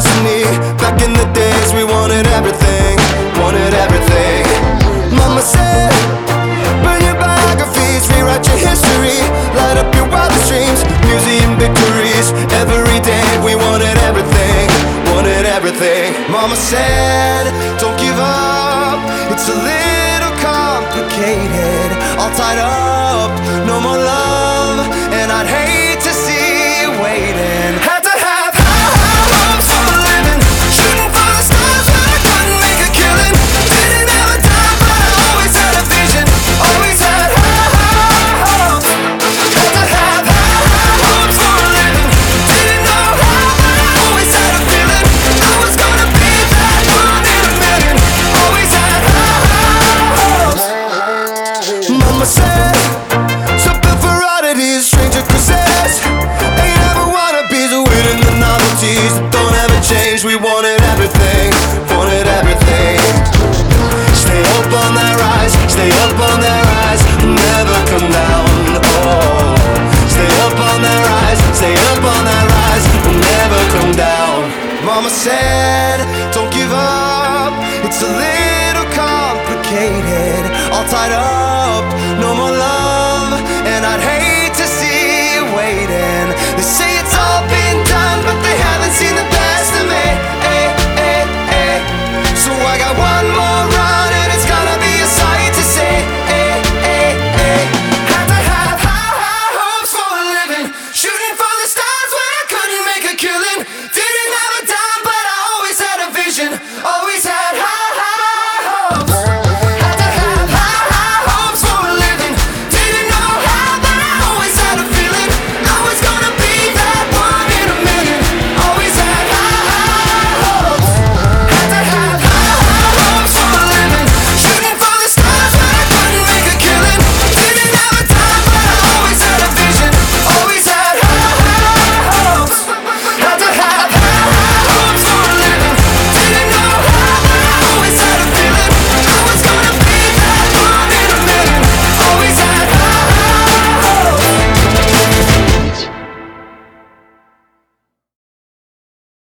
destiny. Back in the days, we wanted everything, wanted everything. Mama said, burn your biographies, rewrite your history, light up your wildest dreams, museum victories. Every day, we wanted everything, wanted everything. Mama said, don't give up, it's a little complicated. All tied up, no more love. change. We wanted everything, wanted everything. Stay up on their rise, stay up on their eyes, never come down. Oh, stay up on their rise, stay up on their eyes, never come down. Mama said, don't give up. It's a little complicated, all tied up.